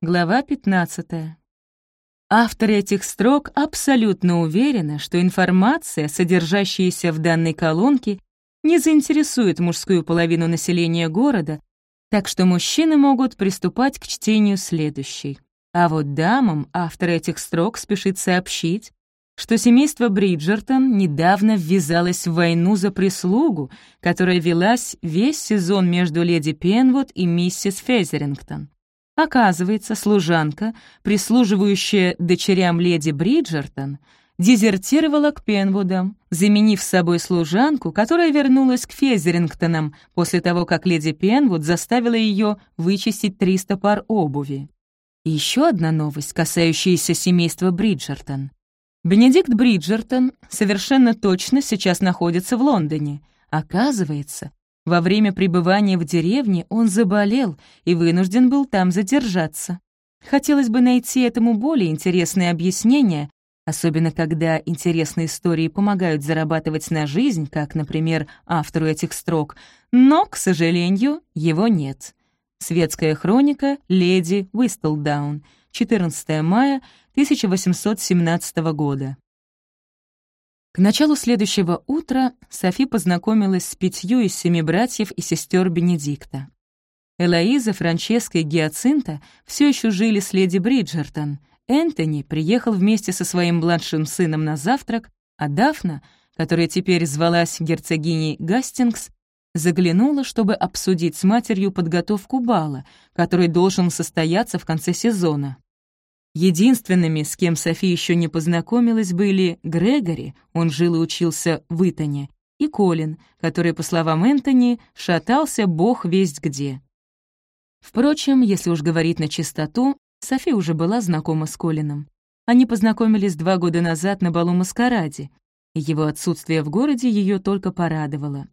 Глава 15. Автор этих строк абсолютно уверена, что информация, содержащаяся в данной колонке, не заинтересует мужскую половину населения города, так что мужчины могут приступать к чтению следующей. А вот дамам автор этих строк спешит сообщить, что семейство Бриджертон недавно ввязалось в войну за прислугу, которая велась весь сезон между леди Пенвуд и миссис Фезерингтон. Оказывается, служанка, прислуживающая дочерям леди Бриджертон, дезертировала к Пенвудам, заменив с собой служанку, которая вернулась к Фезерингтонам после того, как леди Пенвуд заставила ее вычистить 300 пар обуви. И еще одна новость, касающаяся семейства Бриджертон. Бенедикт Бриджертон совершенно точно сейчас находится в Лондоне. Оказывается, во время пребывания в деревне он заболел и вынужден был там задержаться. Хотелось бы найти этому более интересное объяснение, особенно когда интересные истории помогают зарабатывать на жизнь, как, например, автору этих строк, но, к сожалению, его нет. Светская хроника «Леди Уистлдаун», 14 мая 1817 года. К началу следующего утра Софи познакомилась с пятью из семи братьев и сестер Бенедикта. Элоиза, Франческа и Гиацинта все еще жили с леди Бриджертон. Энтони приехал вместе со своим младшим сыном на завтрак, а Дафна, которая теперь звалась герцогиней Гастингс, заглянула, чтобы обсудить с матерью подготовку бала, который должен состояться в конце сезона. Единственными, с кем Софи еще не познакомилась, были Грегори, он жил и учился в Итоне, и Колин, который, по словам Энтони, шатался бог весть где. Впрочем, если уж говорить на чистоту, Софи уже была знакома с Колином. Они познакомились два года назад на балу маскараде, и его отсутствие в городе ее только порадовало.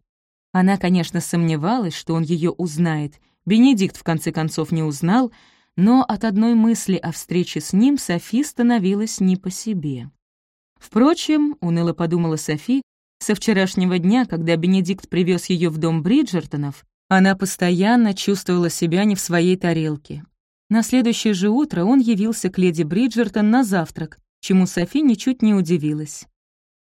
Она, конечно, сомневалась, что он ее узнает. Бенедикт, в конце концов, не узнал — но от одной мысли о встрече с ним Софи становилась не по себе. Впрочем, уныло подумала Софи, со вчерашнего дня, когда Бенедикт привез ее в дом Бриджертонов, она постоянно чувствовала себя не в своей тарелке. На следующее же утро он явился к леди Бриджертон на завтрак, чему Софи ничуть не удивилась.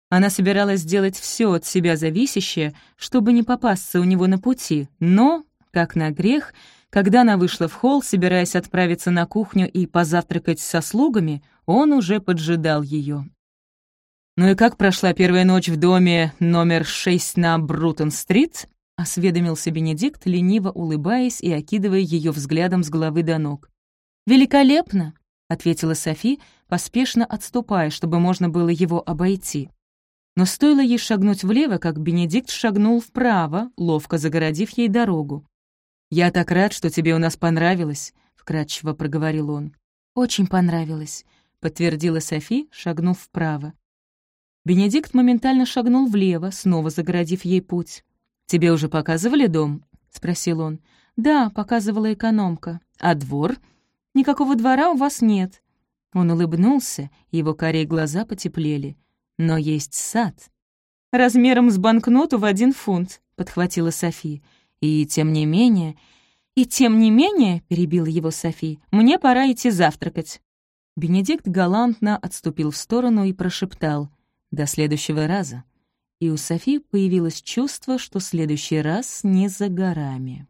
Она собиралась сделать все от себя зависящее, чтобы не попасться у него на пути, но, как на грех, когда она вышла в холл, собираясь отправиться на кухню и позавтракать со слугами, он уже поджидал ее. «Ну и как прошла первая ночь в доме номер 6 на Брутон-стрит?» — осведомился Бенедикт, лениво улыбаясь и окидывая ее взглядом с головы до ног. «Великолепно!» — ответила Софи, поспешно отступая, чтобы можно было его обойти. Но стоило ей шагнуть влево, как Бенедикт шагнул вправо, ловко загородив ей дорогу. «Я так рад, что тебе у нас понравилось», — вкратчиво проговорил он. «Очень понравилось», — подтвердила Софи, шагнув вправо. Бенедикт моментально шагнул влево, снова загородив ей путь. «Тебе уже показывали дом?» — спросил он. «Да, показывала экономка. А двор?» «Никакого двора у вас нет». Он улыбнулся, его карие глаза потеплели. «Но есть сад». «Размером с банкноту в один фунт», — подхватила София. И тем не менее... «И тем не менее», — перебила его Софи, — «мне пора идти завтракать». Бенедикт галантно отступил в сторону и прошептал «До следующего раза». И у Софи появилось чувство, что следующий раз не за горами.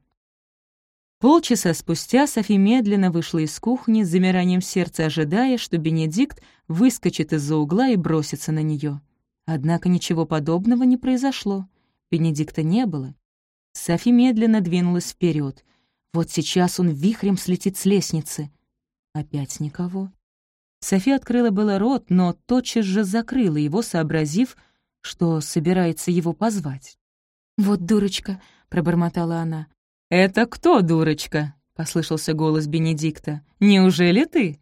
Полчаса спустя Софи медленно вышла из кухни с замиранием сердца, ожидая, что Бенедикт выскочит из-за угла и бросится на нее. Однако ничего подобного не произошло. Бенедикта не было, Софи медленно двинулась вперед. Вот сейчас он вихрем слетит с лестницы. Опять никого. Софи открыла было рот, но тотчас же закрыла его, сообразив, что собирается его позвать. «Вот дурочка», — пробормотала она. «Это кто, дурочка?» — послышался голос Бенедикта. «Неужели ты?»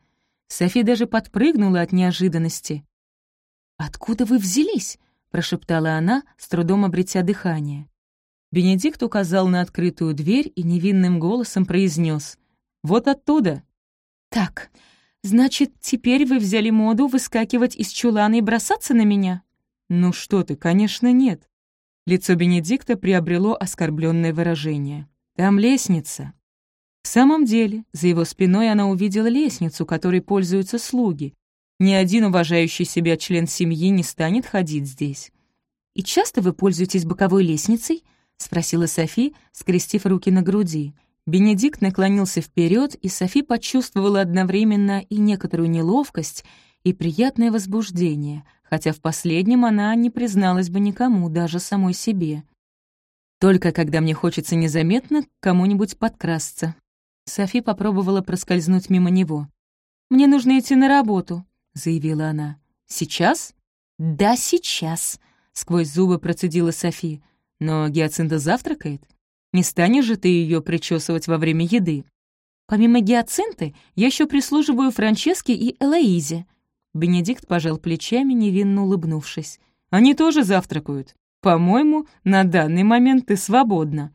Софи даже подпрыгнула от неожиданности. «Откуда вы взялись?» — прошептала она, с трудом обретя дыхание. Бенедикт указал на открытую дверь и невинным голосом произнес: «Вот оттуда». «Так, «Значит, теперь вы взяли моду выскакивать из чулана и бросаться на меня?» «Ну что ты, конечно, нет». Лицо Бенедикта приобрело оскорбленное выражение. «Там лестница». В самом деле, за его спиной она увидела лестницу, которой пользуются слуги. Ни один уважающий себя член семьи не станет ходить здесь. «И часто вы пользуетесь боковой лестницей?» — спросила Софи, скрестив руки на груди. Бенедикт наклонился вперед, и Софи почувствовала одновременно и некоторую неловкость, и приятное возбуждение, хотя в последнем она не призналась бы никому, даже самой себе. «Только когда мне хочется незаметно к кому-нибудь подкрасться». Софи попробовала проскользнуть мимо него. «Мне нужно идти на работу», — заявила она. «Сейчас?» «Да, сейчас», — сквозь зубы процедила Софи. «Но Гиацинта завтракает?» Не станешь же ты ее причесывать во время еды? Помимо гиацинты, я еще прислуживаю Франческе и Элоизе». Бенедикт пожал плечами, невинно улыбнувшись. «Они тоже завтракают. По-моему, на данный момент ты свободна».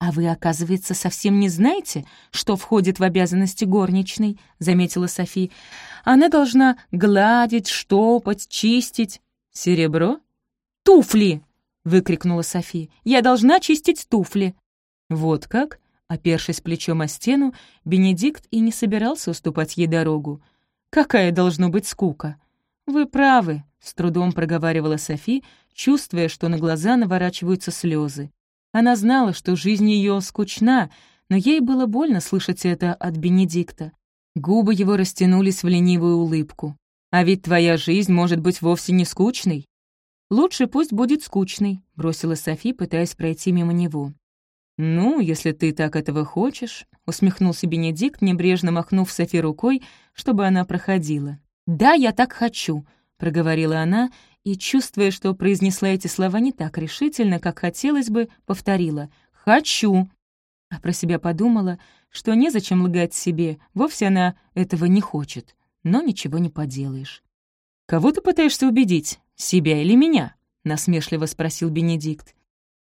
«А вы, оказывается, совсем не знаете, что входит в обязанности горничной?» — заметила Софи. «Она должна гладить, штопать, чистить». «Серебро?» «Туфли!» выкрикнула Софи. «Я должна чистить туфли!» Вот как? Опершись плечом о стену, Бенедикт и не собирался уступать ей дорогу. «Какая должна быть скука!» «Вы правы», — с трудом проговаривала Софи, чувствуя, что на глаза наворачиваются слезы. Она знала, что жизнь ее скучна, но ей было больно слышать это от Бенедикта. Губы его растянулись в ленивую улыбку. «А ведь твоя жизнь может быть вовсе не скучной. «Лучше пусть будет скучный», — бросила Софи, пытаясь пройти мимо него. «Ну, если ты так этого хочешь», — усмехнулся Бенедикт, небрежно махнув Софи рукой, чтобы она проходила. «Да, я так хочу», — проговорила она, и, чувствуя, что произнесла эти слова не так решительно, как хотелось бы, повторила «хочу». А про себя подумала, что незачем лгать себе, вовсе она этого не хочет, но ничего не поделаешь. «Кого ты пытаешься убедить?» «Себя или меня?» — насмешливо спросил Бенедикт.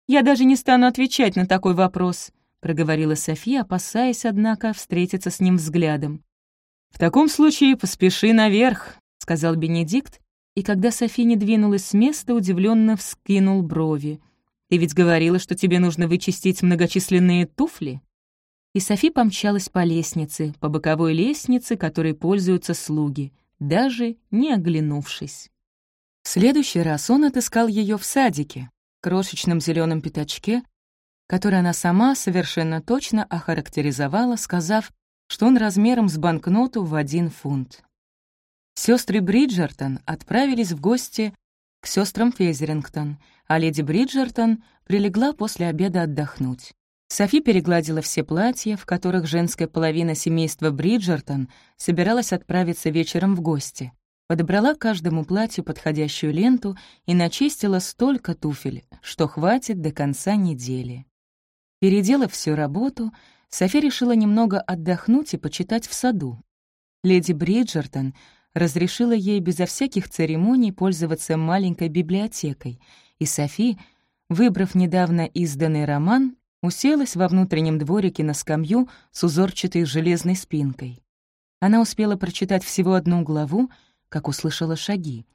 «Я даже не стану отвечать на такой вопрос», — проговорила София, опасаясь, однако, встретиться с ним взглядом. «В таком случае поспеши наверх», — сказал Бенедикт, и когда София не двинулась с места, удивленно вскинул брови. «Ты ведь говорила, что тебе нужно вычистить многочисленные туфли?» И Софи помчалась по лестнице, по боковой лестнице, которой пользуются слуги, даже не оглянувшись. В следующий раз он отыскал ее в садике, крошечном зеленом пятачке, который она сама совершенно точно охарактеризовала, сказав, что он размером с банкноту в один фунт. Сестры Бриджертон отправились в гости к сестрам Фезерингтон, а леди Бриджертон прилегла после обеда отдохнуть. Софи перегладила все платья, в которых женская половина семейства Бриджертон собиралась отправиться вечером в гости подобрала каждому платью подходящую ленту и начистила столько туфель, что хватит до конца недели. Переделав всю работу, София решила немного отдохнуть и почитать в саду. Леди Бриджертон разрешила ей безо всяких церемоний пользоваться маленькой библиотекой, и Софи, выбрав недавно изданный роман, уселась во внутреннем дворике на скамью с узорчатой железной спинкой. Она успела прочитать всего одну главу, как услышала шаги.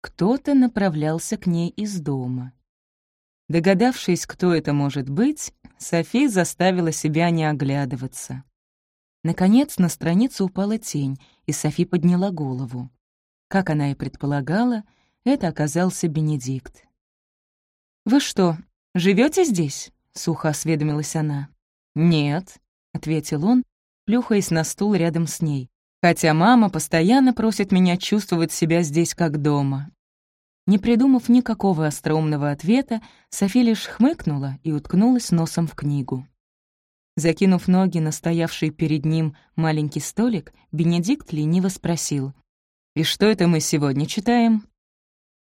Кто-то направлялся к ней из дома. Догадавшись, кто это может быть, Софи заставила себя не оглядываться. Наконец на страницу упала тень, и Софи подняла голову. Как она и предполагала, это оказался Бенедикт. «Вы что, живете здесь?» — сухо осведомилась она. «Нет», — ответил он, плюхаясь на стул рядом с ней хотя мама постоянно просит меня чувствовать себя здесь как дома. Не придумав никакого остроумного ответа, Софи лишь хмыкнула и уткнулась носом в книгу. Закинув ноги на стоявший перед ним маленький столик, Бенедикт лениво спросил. «И что это мы сегодня читаем?»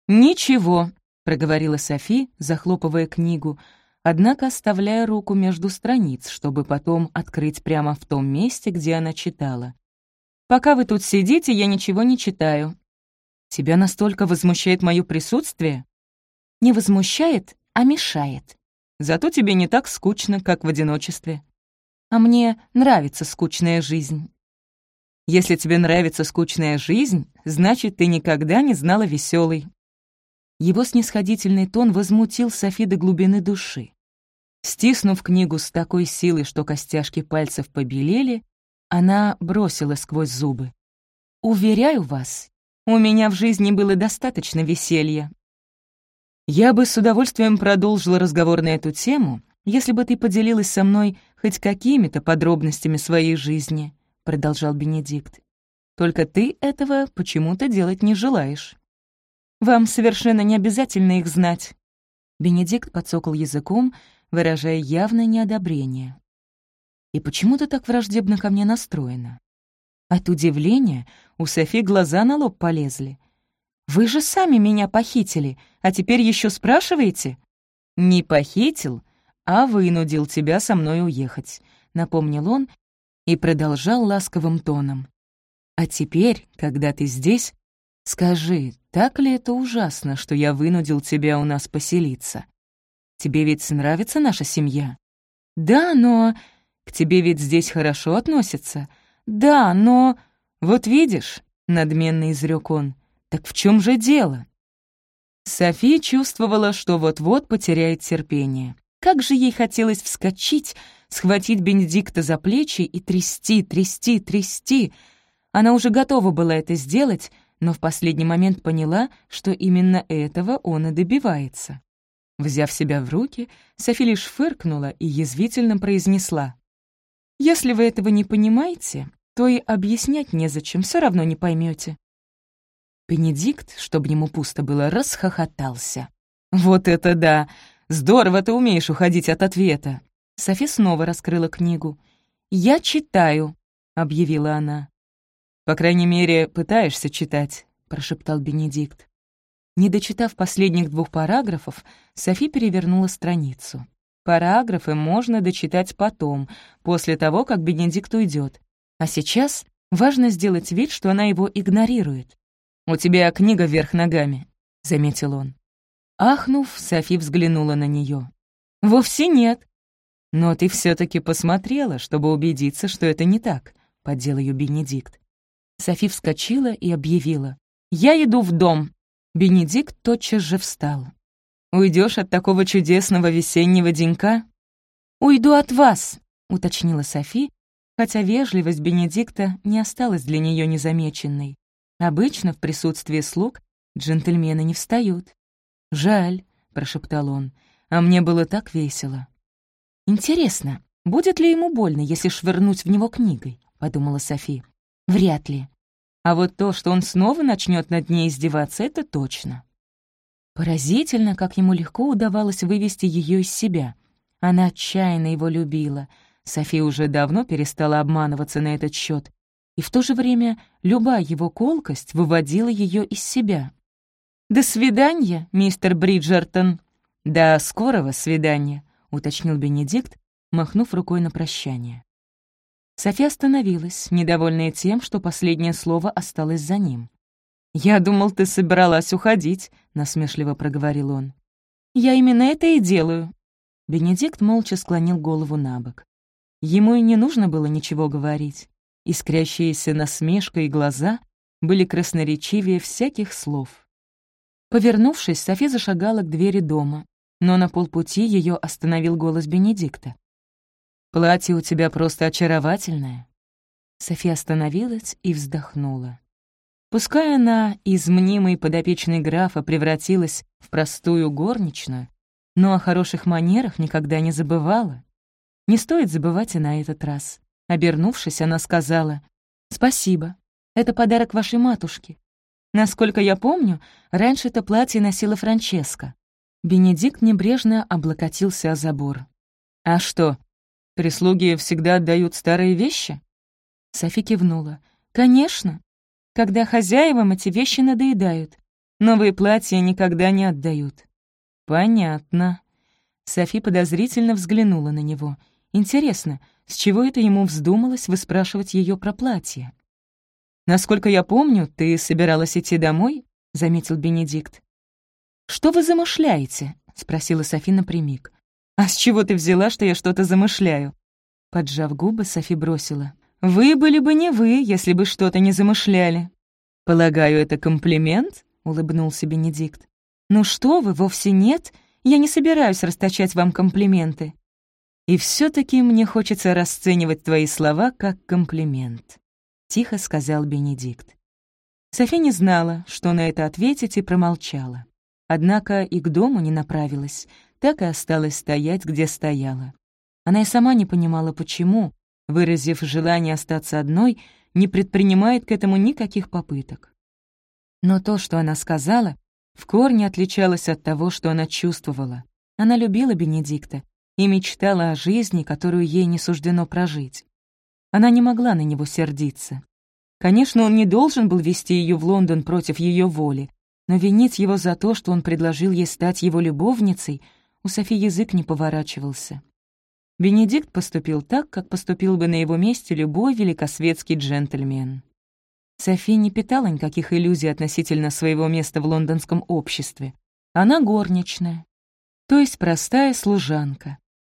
«Ничего», — проговорила Софи, захлопывая книгу, однако оставляя руку между страниц, чтобы потом открыть прямо в том месте, где она читала. Пока вы тут сидите, я ничего не читаю. Тебя настолько возмущает мое присутствие? Не возмущает, а мешает. Зато тебе не так скучно, как в одиночестве. А мне нравится скучная жизнь. Если тебе нравится скучная жизнь, значит, ты никогда не знала веселой. Его снисходительный тон возмутил Софи до глубины души. Стиснув книгу с такой силой, что костяшки пальцев побелели, она бросила сквозь зубы. «Уверяю вас, у меня в жизни было достаточно веселья. Я бы с удовольствием продолжила разговор на эту тему, если бы ты поделилась со мной хоть какими-то подробностями своей жизни», — продолжал Бенедикт. «Только ты этого почему-то делать не желаешь. Вам совершенно не обязательно их знать». Бенедикт подсокал языком, выражая явное неодобрение. «И почему ты так враждебно ко мне настроена?» От удивления у Софи глаза на лоб полезли. «Вы же сами меня похитили, а теперь еще спрашиваете?» «Не похитил, а вынудил тебя со мной уехать», — напомнил он и продолжал ласковым тоном. «А теперь, когда ты здесь, скажи, так ли это ужасно, что я вынудил тебя у нас поселиться? Тебе ведь нравится наша семья? Да, но... К тебе ведь здесь хорошо относятся? Да, но... Вот видишь, — надменно изрек он, — так в чем же дело? София чувствовала, что вот-вот потеряет терпение. Как же ей хотелось вскочить, схватить Бенедикта за плечи и трясти, трясти, трясти. Она уже готова была это сделать, но в последний момент поняла, что именно этого он и добивается. Взяв себя в руки, Софи лишь фыркнула и язвительно произнесла. «Если вы этого не понимаете, то и объяснять незачем, все равно не поймете. Бенедикт, чтобы ему пусто было, расхохотался. «Вот это да! Здорово ты умеешь уходить от ответа!» Софи снова раскрыла книгу. «Я читаю», — объявила она. «По крайней мере, пытаешься читать», — прошептал Бенедикт. Не дочитав последних двух параграфов, Софи перевернула страницу. Параграфы можно дочитать потом, после того, как Бенедикт уйдет. А сейчас важно сделать вид, что она его игнорирует. «У тебя книга вверх ногами», — заметил он. Ахнув, Софи взглянула на нее. «Вовсе нет». «Но ты все таки посмотрела, чтобы убедиться, что это не так», — поддел ее Бенедикт. Софи вскочила и объявила. «Я иду в дом». Бенедикт тотчас же встал. Уйдешь от такого чудесного весеннего денька?» «Уйду от вас», — уточнила Софи, хотя вежливость Бенедикта не осталась для нее незамеченной. Обычно в присутствии слуг джентльмены не встают. «Жаль», — прошептал он, — «а мне было так весело». «Интересно, будет ли ему больно, если швырнуть в него книгой?» — подумала Софи. «Вряд ли. А вот то, что он снова начнет над ней издеваться, это точно. Поразительно, как ему легко удавалось вывести ее из себя. Она отчаянно его любила. София уже давно перестала обманываться на этот счет, и в то же время любая его колкость выводила ее из себя. «До свидания, мистер Бриджертон!» «До скорого свидания», — уточнил Бенедикт, махнув рукой на прощание. София остановилась, недовольная тем, что последнее слово осталось за ним. «Я думал, ты собиралась уходить», — насмешливо проговорил он. «Я именно это и делаю». Бенедикт молча склонил голову на бок. Ему и не нужно было ничего говорить. Искрящиеся насмешкой глаза были красноречивее всяких слов. Повернувшись, Софи зашагала к двери дома, но на полпути ее остановил голос Бенедикта. Платье у тебя просто очаровательное». София остановилась и вздохнула. Пускай она из мнимой подопечной графа превратилась в простую горничную, но о хороших манерах никогда не забывала. Не стоит забывать и на этот раз. Обернувшись, она сказала, «Спасибо, это подарок вашей матушке. Насколько я помню, раньше это платье носила Франческа». Бенедикт небрежно облокотился о забор. «А что, Прислуги всегда отдают старые вещи?» Софи кивнула. «Конечно. Когда хозяевам эти вещи надоедают. Новые платья никогда не отдают». «Понятно». Софи подозрительно взглянула на него. «Интересно, с чего это ему вздумалось выспрашивать ее про платье?» «Насколько я помню, ты собиралась идти домой?» — заметил Бенедикт. «Что вы замышляете?» — спросила Софи напрямик. «А с чего ты взяла, что я что-то замышляю?» Поджав губы, Софи бросила. Вы были бы не вы, если бы что-то не замышляли». «Полагаю, это комплимент?» — улыбнулся Бенедикт. «Ну что вы, вовсе нет. Я не собираюсь расточать вам комплименты. И все таки мне хочется расценивать твои слова как комплимент», — тихо сказал Бенедикт. Софи не знала, что на это ответить, и промолчала. Однако и к дому не направилась, так и осталась стоять, где стояла. Она и сама не понимала, почему, выразив желание остаться одной, не предпринимает к этому никаких попыток. Но то, что она сказала, в корне отличалось от того, что она чувствовала. Она любила Бенедикта и мечтала о жизни, которую ей не суждено прожить. Она не могла на него сердиться. Конечно, он не должен был вести ее в Лондон против ее воли, но винить его за то, что он предложил ей стать его любовницей, у Софи язык не поворачивался. Бенедикт поступил так, как поступил бы на его месте любой великосветский джентльмен. Софи не питала никаких иллюзий относительно своего места в лондонском обществе. Она горничная, то есть простая служанка.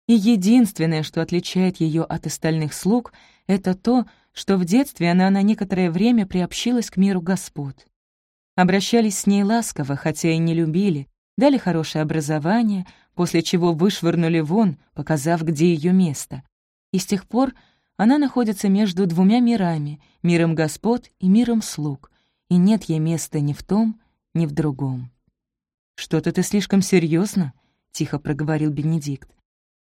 И единственное, что отличает ее от остальных слуг, это то, что в детстве она на некоторое время приобщилась к миру господ. Обращались с ней ласково, хотя и не любили, дали хорошее образование, после чего вышвырнули вон, показав, где ее место. И с тех пор она находится между двумя мирами, миром господ и миром слуг, и нет ей места ни в том, ни в другом. «Что-то ты слишком серьезно, тихо проговорил Бенедикт.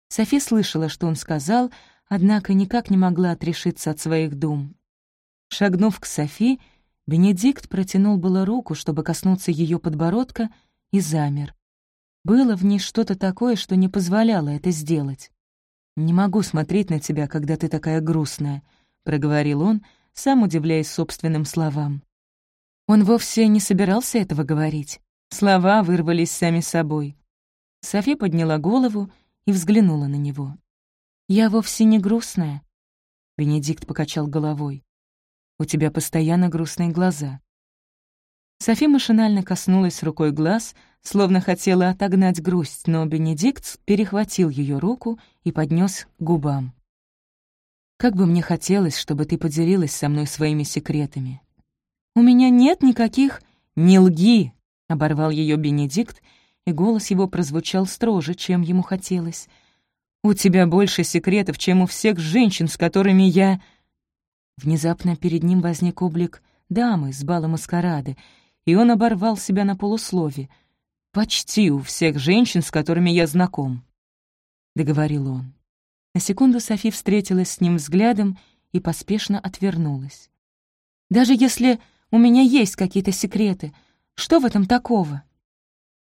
Софи слышала, что он сказал, однако никак не могла отрешиться от своих дум. Шагнув к Софи, Бенедикт протянул было руку, чтобы коснуться ее подбородка, и замер. Было в ней что-то такое, что не позволяло это сделать. «Не могу смотреть на тебя, когда ты такая грустная», — проговорил он, сам удивляясь собственным словам. Он вовсе не собирался этого говорить. Слова вырвались сами собой. Софи подняла голову и взглянула на него. «Я вовсе не грустная», — Бенедикт покачал головой. «У тебя постоянно грустные глаза». Софи машинально коснулась рукой глаз, словно хотела отогнать грусть, но Бенедикт перехватил ее руку и поднес к губам. «Как бы мне хотелось, чтобы ты поделилась со мной своими секретами». «У меня нет никаких...» «Не лги!» — оборвал ее Бенедикт, и голос его прозвучал строже, чем ему хотелось — «У тебя больше секретов, чем у всех женщин, с которыми я...» Внезапно перед ним возник облик дамы с бала маскарады, и он оборвал себя на полуслове. «Почти у всех женщин, с которыми я знаком», — договорил он. На секунду Софи встретилась с ним взглядом и поспешно отвернулась. «Даже если у меня есть какие-то секреты, что в этом такого?»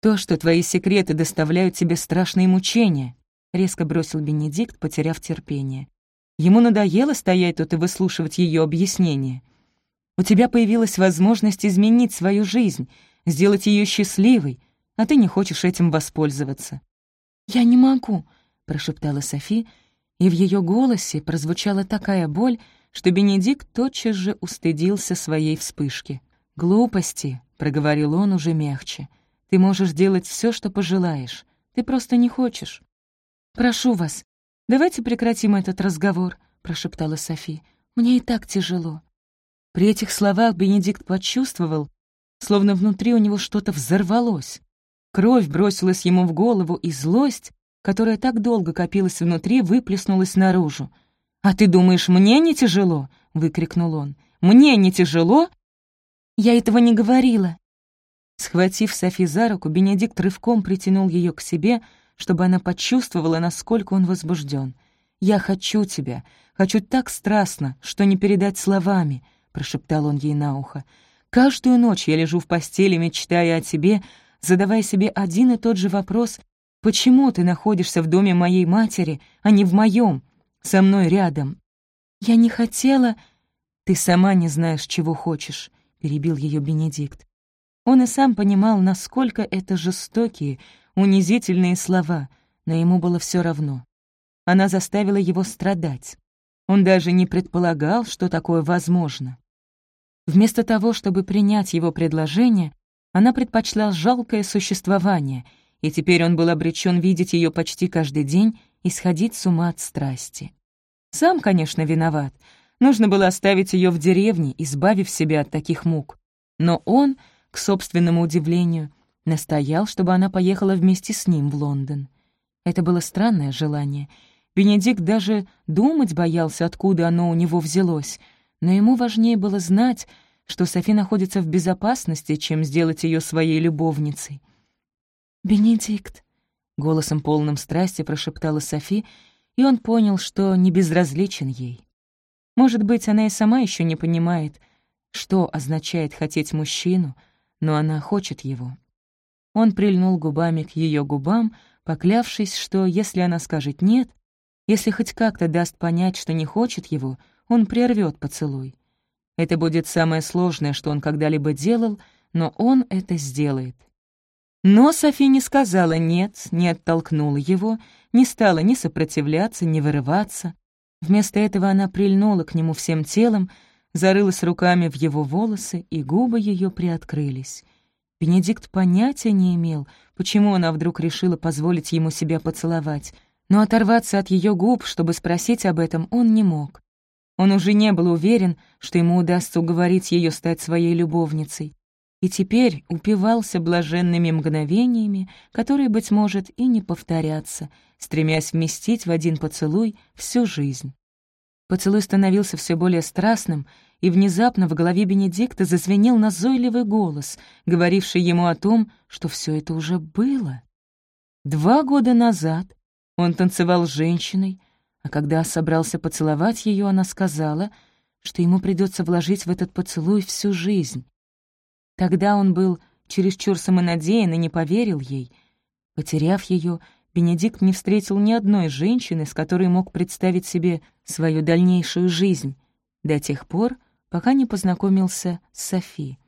«То, что твои секреты доставляют тебе страшные мучения», — резко бросил Бенедикт, потеряв терпение. Ему надоело стоять тут и выслушивать ее объяснения. «У тебя появилась возможность изменить свою жизнь, сделать ее счастливой, а ты не хочешь этим воспользоваться». «Я не могу», — прошептала Софи, и в ее голосе прозвучала такая боль, что Бенедикт тотчас же устыдился своей вспышки. «Глупости», — проговорил он уже мягче. «Ты можешь делать все, что пожелаешь. Ты просто не хочешь. «Прошу вас, давайте прекратим этот разговор», — прошептала Софи. «Мне и так тяжело». При этих словах Бенедикт почувствовал, словно внутри у него что-то взорвалось. Кровь бросилась ему в голову, и злость, которая так долго копилась внутри, выплеснулась наружу. «А ты думаешь, мне не тяжело?» — выкрикнул он. «Мне не тяжело?» «Я этого не говорила». Схватив Софи за руку, Бенедикт рывком притянул ее к себе, чтобы она почувствовала, насколько он возбужден. «Я хочу тебя, хочу так страстно, что не передать словами», — прошептал он ей на ухо. «Каждую ночь я лежу в постели, мечтая о тебе, задавая себе один и тот же вопрос, почему ты находишься в доме моей матери, а не в моем, со мной рядом?» «Я не хотела...» «Ты сама не знаешь, чего хочешь», — перебил ее Бенедикт. Он и сам понимал, насколько это жестокие, унизительные слова, но ему было все равно. Она заставила его страдать. Он даже не предполагал, что такое возможно. Вместо того, чтобы принять его предложение, она предпочла жалкое существование, и теперь он был обречен видеть ее почти каждый день и сходить с ума от страсти. Сам, конечно, виноват, Нужно было оставить ее в деревне, избавив себя от таких мук. Но он, к собственному удивлению, настоял, чтобы она поехала вместе с ним в Лондон. Это было странное желание. Бенедикт даже думать боялся, откуда оно у него взялось, но ему важнее было знать, что Софи находится в безопасности, чем сделать ее своей любовницей. «Бенедикт», — голосом полным страсти прошептала Софи, и он понял, что не безразличен ей. Может быть, она и сама еще не понимает, что означает хотеть мужчину, но она хочет его. Он прильнул губами к ее губам, поклявшись, что если она скажет «нет», если хоть как-то даст понять, что не хочет его, он прервет поцелуй. Это будет самое сложное, что он когда-либо делал, но он это сделает. Но Софи не сказала «нет», не оттолкнула его, не стала ни сопротивляться, ни вырываться. Вместо этого она прильнула к нему всем телом, зарылась руками в его волосы, и губы ее приоткрылись. Бенедикт понятия не имел, почему она вдруг решила позволить ему себя поцеловать, но оторваться от ее губ, чтобы спросить об этом, он не мог. Он уже не был уверен, что ему удастся уговорить ее стать своей любовницей, и теперь упивался блаженными мгновениями, которые, быть может, и не повторятся, стремясь вместить в один поцелуй всю жизнь. Поцелуй становился все более страстным, и внезапно в голове Бенедикта зазвенел назойливый голос, говоривший ему о том, что все это уже было. Два года назад он танцевал с женщиной, а когда собрался поцеловать ее, она сказала, что ему придется вложить в этот поцелуй всю жизнь. Тогда он был чересчур самонадеян и не поверил ей. Потеряв ее, Бенедикт не встретил ни одной женщины, с которой мог представить себе свою дальнейшую жизнь, до тех пор, пока не познакомился с Софи.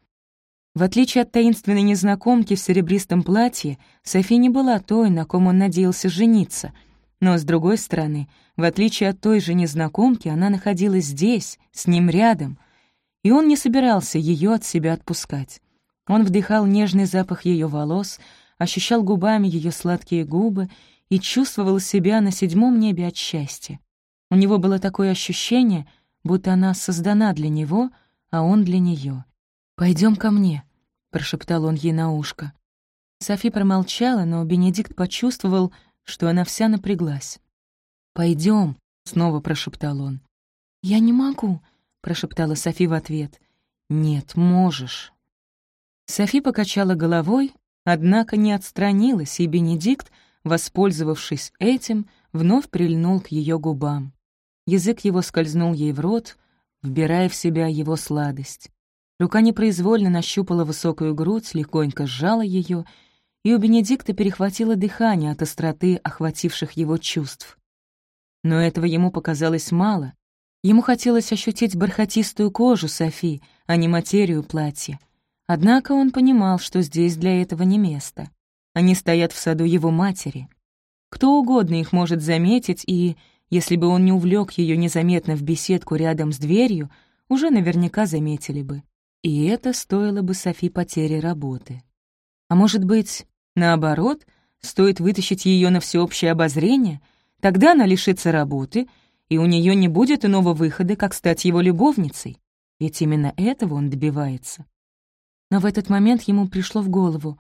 В отличие от таинственной незнакомки в серебристом платье, Софи не была той, на ком он надеялся жениться. Но, с другой стороны, в отличие от той же незнакомки, она находилась здесь, с ним рядом — и он не собирался ее от себя отпускать. Он вдыхал нежный запах ее волос, ощущал губами ее сладкие губы и чувствовал себя на седьмом небе от счастья. У него было такое ощущение, будто она создана для него, а он для нее. Пойдем ко мне», — прошептал он ей на ушко. Софи промолчала, но Бенедикт почувствовал, что она вся напряглась. Пойдем, снова прошептал он. «Я не могу», — прошептала Софи в ответ. «Нет, можешь». Софи покачала головой, однако не отстранилась, и Бенедикт, воспользовавшись этим, вновь прильнул к ее губам. Язык его скользнул ей в рот, вбирая в себя его сладость. Рука непроизвольно нащупала высокую грудь, легонько сжала ее, и у Бенедикта перехватило дыхание от остроты охвативших его чувств. Но этого ему показалось мало, Ему хотелось ощутить бархатистую кожу Софи, а не материю платья. Однако он понимал, что здесь для этого не место. Они стоят в саду его матери. Кто угодно их может заметить, и, если бы он не увлек ее незаметно в беседку рядом с дверью, уже наверняка заметили бы. И это стоило бы Софи потери работы. А может быть, наоборот, стоит вытащить ее на всеобщее обозрение, тогда она лишится работы — и у нее не будет иного выхода, как стать его любовницей. Ведь именно этого он добивается. Но в этот момент ему пришло в голову.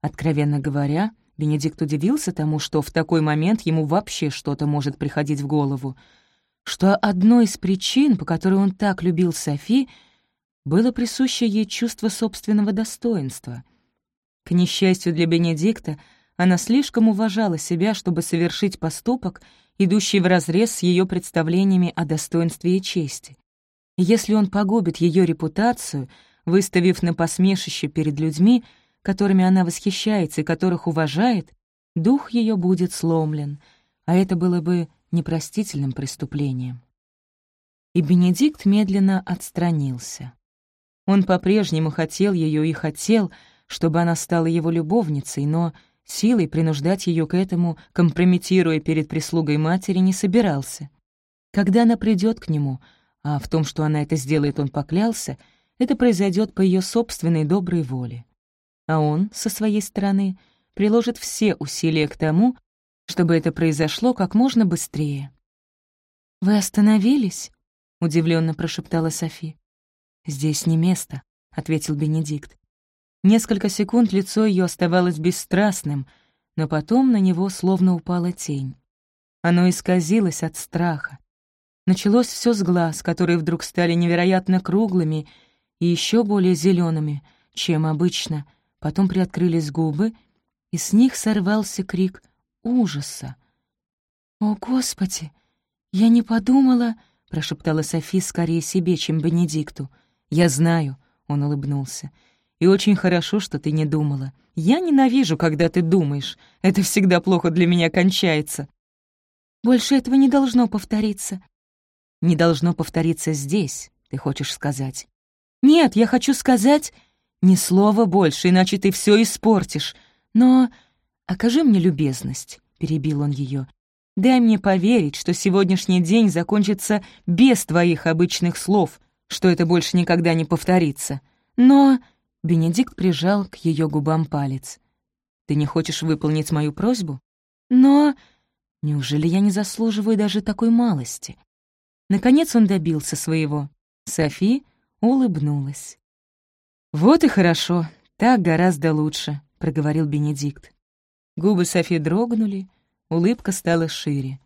Откровенно говоря, Бенедикт удивился тому, что в такой момент ему вообще что-то может приходить в голову, что одной из причин, по которой он так любил Софи, было присуще ей чувство собственного достоинства. К несчастью для Бенедикта, она слишком уважала себя, чтобы совершить поступок, идущий вразрез с ее представлениями о достоинстве и чести. Если он погубит ее репутацию, выставив на посмешище перед людьми, которыми она восхищается и которых уважает, дух ее будет сломлен, а это было бы непростительным преступлением. И Бенедикт медленно отстранился. Он по-прежнему хотел ее и хотел, чтобы она стала его любовницей, но Силой принуждать ее к этому, компрометируя перед прислугой матери, не собирался. Когда она придет к нему, а в том, что она это сделает, он поклялся, это произойдет по ее собственной доброй воле. А он, со своей стороны, приложит все усилия к тому, чтобы это произошло как можно быстрее. «Вы остановились?» удивленно прошептала Софи. «Здесь не место», — ответил Бенедикт. Несколько секунд лицо ее оставалось бесстрастным, но потом на него словно упала тень. Оно исказилось от страха. Началось все с глаз, которые вдруг стали невероятно круглыми и еще более зелеными, чем обычно. Потом приоткрылись губы, и с них сорвался крик ужаса. «О, Господи! Я не подумала...» — прошептала Софи скорее себе, чем Бенедикту. «Я знаю», — он улыбнулся. «И очень хорошо, что ты не думала. Я ненавижу, когда ты думаешь. Это всегда плохо для меня кончается». «Больше этого не должно повториться». «Не должно повториться здесь, ты хочешь сказать». «Нет, я хочу сказать...» «Ни слова больше, иначе ты все испортишь. Но окажи мне любезность», — перебил он ее. Дай мне поверить, что сегодняшний день закончится без твоих обычных слов, что это больше никогда не повторится. Но...» Бенедикт прижал к ее губам палец. «Ты не хочешь выполнить мою просьбу? Но...» «Неужели я не заслуживаю даже такой малости?» Наконец он добился своего. Софи улыбнулась. «Вот и хорошо, так гораздо лучше», — проговорил Бенедикт. Губы Софи дрогнули, Улыбка стала шире.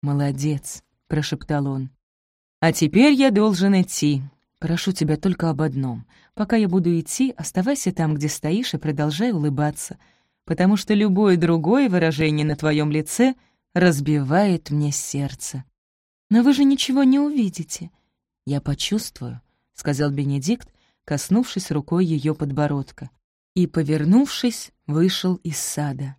«Молодец», — прошептал он. «А теперь я должен идти. Прошу тебя только об одном. Пока я буду идти, оставайся там, где стоишь, и продолжай улыбаться, потому что любое другое выражение на твоем лице разбивает мне сердце. Но вы же ничего не увидите. Я почувствую», — сказал Бенедикт, коснувшись рукой ее подбородка, и, повернувшись, вышел из сада.